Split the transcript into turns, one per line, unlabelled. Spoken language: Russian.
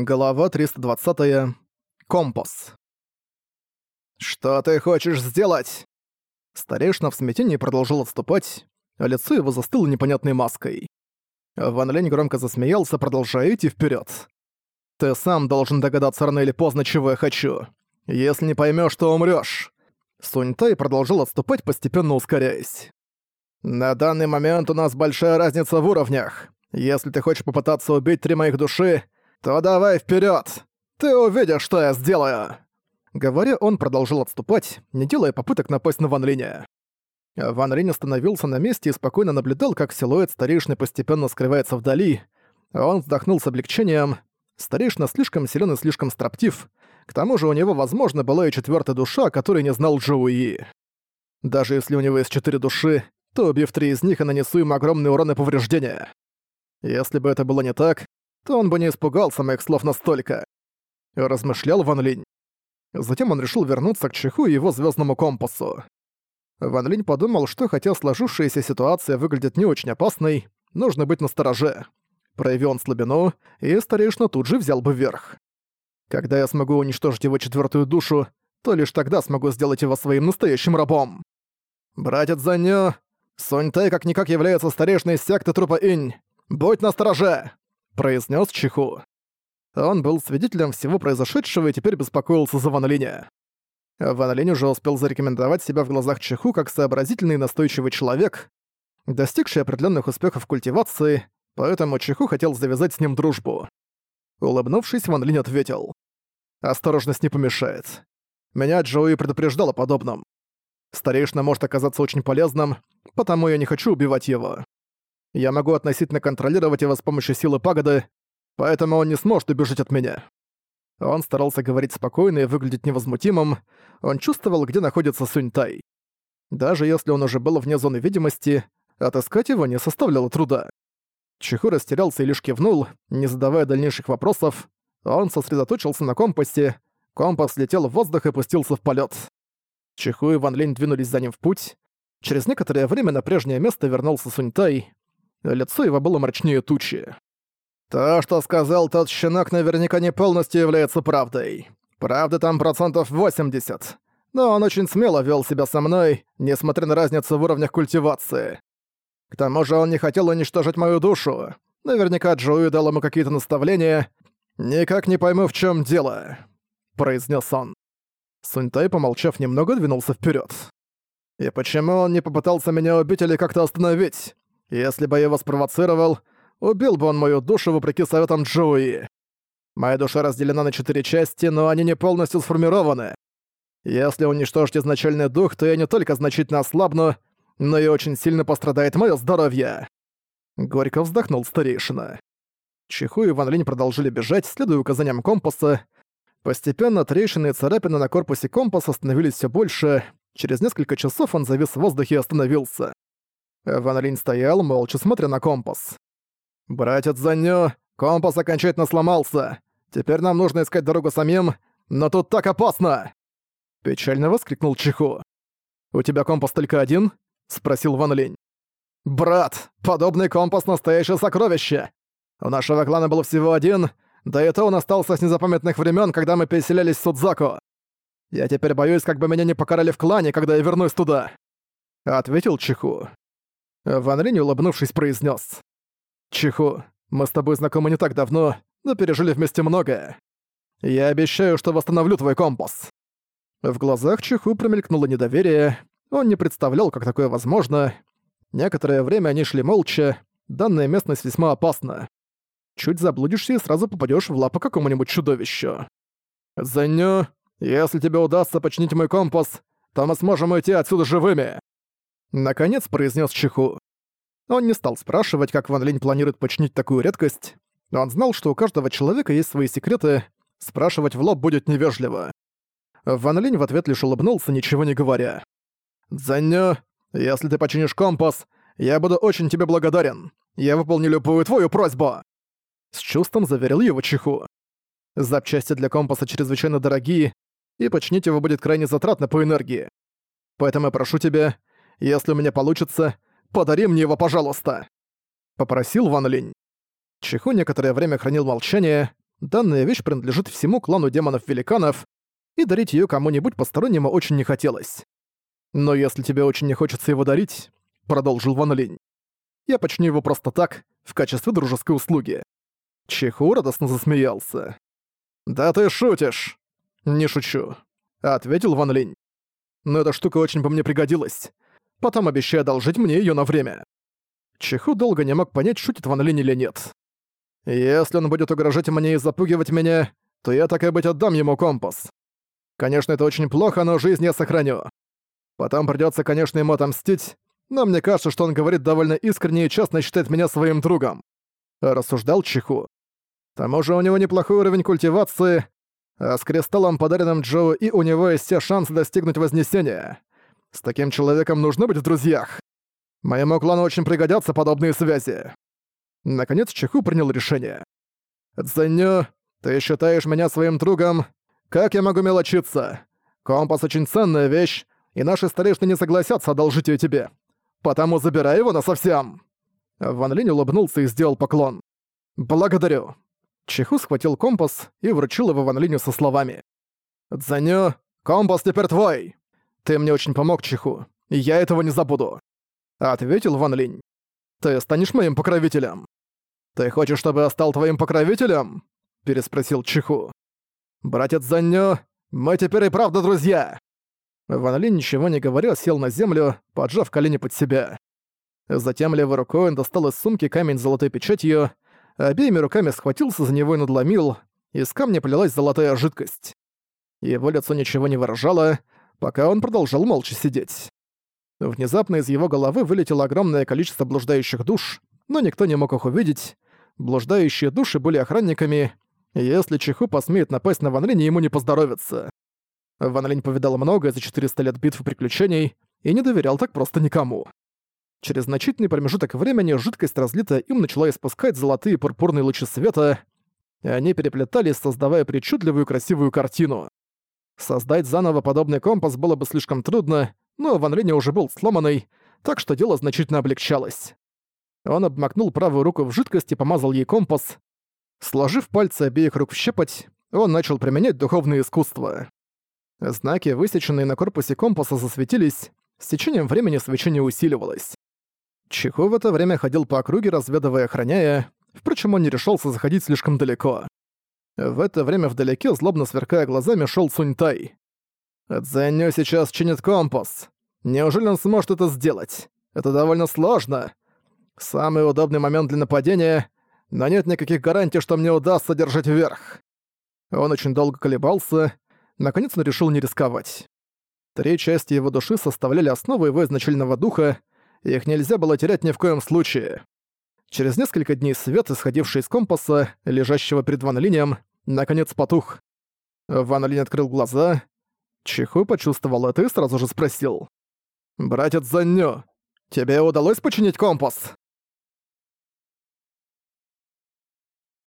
Глава 320. Компас. «Что ты хочешь сделать?» Старейшина в смятении продолжил отступать, а лицо его застыло непонятной маской. Ван Лень громко засмеялся, продолжая идти вперед. «Ты сам должен догадаться рано или поздно, чего я хочу. Если не поймешь, то умрёшь». Сунь Тай продолжил отступать, постепенно ускоряясь. «На данный момент у нас большая разница в уровнях. Если ты хочешь попытаться убить три моих души, то давай вперед! Ты увидишь, что я сделаю!» Говоря, он продолжил отступать, не делая попыток напасть на Ван Линя. Ван Линь остановился на месте и спокойно наблюдал, как силуэт старейшины постепенно скрывается вдали. Он вздохнул с облегчением. Старейшина слишком силен и слишком строптив. К тому же у него, возможно, была и четвертая душа, которой не знал Джоуи. Даже если у него есть четыре души, то убив три из них, я нанесу им огромный урон и повреждения. Если бы это было не так, то он бы не испугался моих слов настолько. Размышлял Ван Линь. Затем он решил вернуться к Чеху и его звездному компасу. Ван Линь подумал, что хотя сложившаяся ситуация выглядит не очень опасной, нужно быть настороже. Проявил он слабину, и старейшина тут же взял бы верх. Когда я смогу уничтожить его четвертую душу, то лишь тогда смогу сделать его своим настоящим рабом. Братец Занё, Сонь Тай как-никак является старейшиной секты трупа Инь. Будь настороже! Произнес Чиху. Он был свидетелем всего произошедшего и теперь беспокоился за Ван Линя. Ван Линь уже успел зарекомендовать себя в глазах Чиху как сообразительный и настойчивый человек, достигший определенных успехов в культивации, поэтому Чиху хотел завязать с ним дружбу. Улыбнувшись, Ван Линь ответил. «Осторожность не помешает. Меня Джоуи предупреждал о подобном. Старейшина может оказаться очень полезным, потому я не хочу убивать его. Я могу относительно контролировать его с помощью силы пагоды, поэтому он не сможет убежать от меня». Он старался говорить спокойно и выглядеть невозмутимым, он чувствовал, где находится Суньтай. Даже если он уже был вне зоны видимости, отыскать его не составляло труда. Чиху растерялся и лишь кивнул, не задавая дальнейших вопросов. Он сосредоточился на компасе, компас летел в воздух и пустился в полет. Чиху и Ван Линь двинулись за ним в путь. Через некоторое время на прежнее место вернулся Суньтай. Лицо его было мрачнее тучи. «То, что сказал тот щенок, наверняка не полностью является правдой. Правда там процентов 80. Но он очень смело вел себя со мной, несмотря на разницу в уровнях культивации. К тому же он не хотел уничтожить мою душу. Наверняка Джоуи дал ему какие-то наставления. Никак не пойму, в чем дело», — произнес он. Суньтай, помолчав немного, двинулся вперед. «И почему он не попытался меня убить или как-то остановить? Если бы я его спровоцировал, убил бы он мою душу вопреки советам Джоуи. Моя душа разделена на четыре части, но они не полностью сформированы. Если уничтожить изначальный дух, то я не только значительно ослабну, но и очень сильно пострадает мое здоровье. Горько вздохнул старейшина. Чиху и Ван Линь продолжили бежать, следуя указаниям компаса. Постепенно трещины и царапины на корпусе компаса становились все больше. Через несколько часов он завис в воздухе и остановился. Ван Линь стоял, молча смотря на компас. «Братец Заню, компас окончательно сломался. Теперь нам нужно искать дорогу самим, но тут так опасно!» Печально воскликнул Чиху. «У тебя компас только один?» — спросил Ван Линь. «Брат, подобный компас — настоящее сокровище! У нашего клана был всего один, да и то он остался с незапамятных времен, когда мы переселялись в Судзаку. Я теперь боюсь, как бы меня не покарали в клане, когда я вернусь туда», — ответил Чиху. Ван Линь, улыбнувшись, произнес: «Чиху, мы с тобой знакомы не так давно, но пережили вместе многое. Я обещаю, что восстановлю твой компас». В глазах Чиху промелькнуло недоверие, он не представлял, как такое возможно. Некоторое время они шли молча, данная местность весьма опасна. Чуть заблудишься и сразу попадешь в лапы какому-нибудь чудовищу. «Заню, если тебе удастся починить мой компас, то мы сможем уйти отсюда живыми!» Наконец произнес Чиху. Он не стал спрашивать, как Ван Линь планирует починить такую редкость. Он знал, что у каждого человека есть свои секреты, спрашивать в лоб будет невежливо. Ван Линь в ответ лишь улыбнулся, ничего не говоря. «Дзэньё, если ты починишь компас, я буду очень тебе благодарен. Я выполню любую твою просьбу!» С чувством заверил его Чиху. Запчасти для компаса чрезвычайно дорогие, и починить его будет крайне затратно по энергии. Поэтому я прошу тебя, если у меня получится, подари мне его, пожалуйста!» Попросил Ван Линь. Чиху некоторое время хранил молчание, данная вещь принадлежит всему клану демонов-великанов, и дарить её кому-нибудь постороннему очень не хотелось. «Но если тебе очень не хочется его дарить», — продолжил Ван Линь, «я починю его просто так, в качестве дружеской услуги». Чиху радостно засмеялся. «Да ты шутишь!» «Не шучу», — ответил Ван Линь. «Но эта штука очень бы мне пригодилась. Потом обещай одолжить мне её на время». Чиху долго не мог понять, шутит Ван Линь или нет. «Если он будет угрожать мне и запугивать меня, то я так и быть отдам ему компас. Конечно, это очень плохо, но жизнь я сохраню. Потом придётся, конечно, ему отомстить, но мне кажется, что он говорит довольно искренне и честно считает меня своим другом. Рассуждал Чиху. К тому же у него неплохой уровень культивации, а с кристаллом, подаренным Джоу, и у него есть все шансы достигнуть Вознесения. С таким человеком нужно быть в друзьях. Моему клану очень пригодятся подобные связи. Наконец Чиху принял решение. «Цзэню, ты считаешь меня своим другом, как я могу мелочиться? Компас очень ценная вещь, и наши старейшины не согласятся одолжить ее тебе. Потому забирай его насовсем!» Ван Линь улыбнулся и сделал поклон. «Благодарю». Чиху схватил компас и вручил его Ван Линю со словами. «Цзэню, компас теперь твой! Ты мне очень помог, Чиху, и я этого не забуду!» Ответил Ван Линь. «Ты станешь моим покровителем!» «Ты хочешь, чтобы я стал твоим покровителем?» Переспросил Чиху. «Братец Заннё, мы теперь и правда друзья!» Ван Линь ничего не говоря, сел на землю, поджав колени под себя. Затем левой рукой он достал из сумки камень с золотой печатью, обеими руками схватился за него и надломил, из камня полилась золотая жидкость. Его лицо ничего не выражало, пока он продолжал молча сидеть. Внезапно из его головы вылетело огромное количество блуждающих душ, но никто не мог их увидеть. Блуждающие души были охранниками, если Чиху посмеет напасть на Ван Линь, ему не поздоровится. Ван Линь повидал многое за 400 лет битв и приключений и не доверял так просто никому. Через значительный промежуток времени жидкость, разлитая им, начала испускать золотые и пурпурные лучи света, и они переплетались, создавая причудливую красивую картину. Создать заново подобный компас было бы слишком трудно, но Ван Линь уже был сломанный, так что дело значительно облегчалось. Он обмакнул правую руку в жидкость и помазал ей компас, Сложив пальцы обеих рук в щепоть, он начал применять духовное искусство. Знаки, высеченные на корпусе компаса, засветились, с течением времени свечение усиливалось. Чиху в это время ходил по округе, разведывая охраняя, впрочем, он не решался заходить слишком далеко. В это время вдалеке, злобно сверкая глазами, шел Суньтай. «Цзэнью сейчас чинит компас. Неужели он сможет это сделать? Это довольно сложно. Самый удобный момент для нападения но нет никаких гарантий, что мне удастся держать вверх. Он очень долго колебался, наконец он решил не рисковать. Три части его души составляли основу его изначального духа, и их нельзя было терять ни в коем случае. Через несколько дней свет, исходивший из компаса, лежащего перед Ван Линем, наконец потух. Ван Линь открыл глаза. Чиху почувствовал это и сразу же спросил. «Братец Заннё, тебе удалось починить компас?»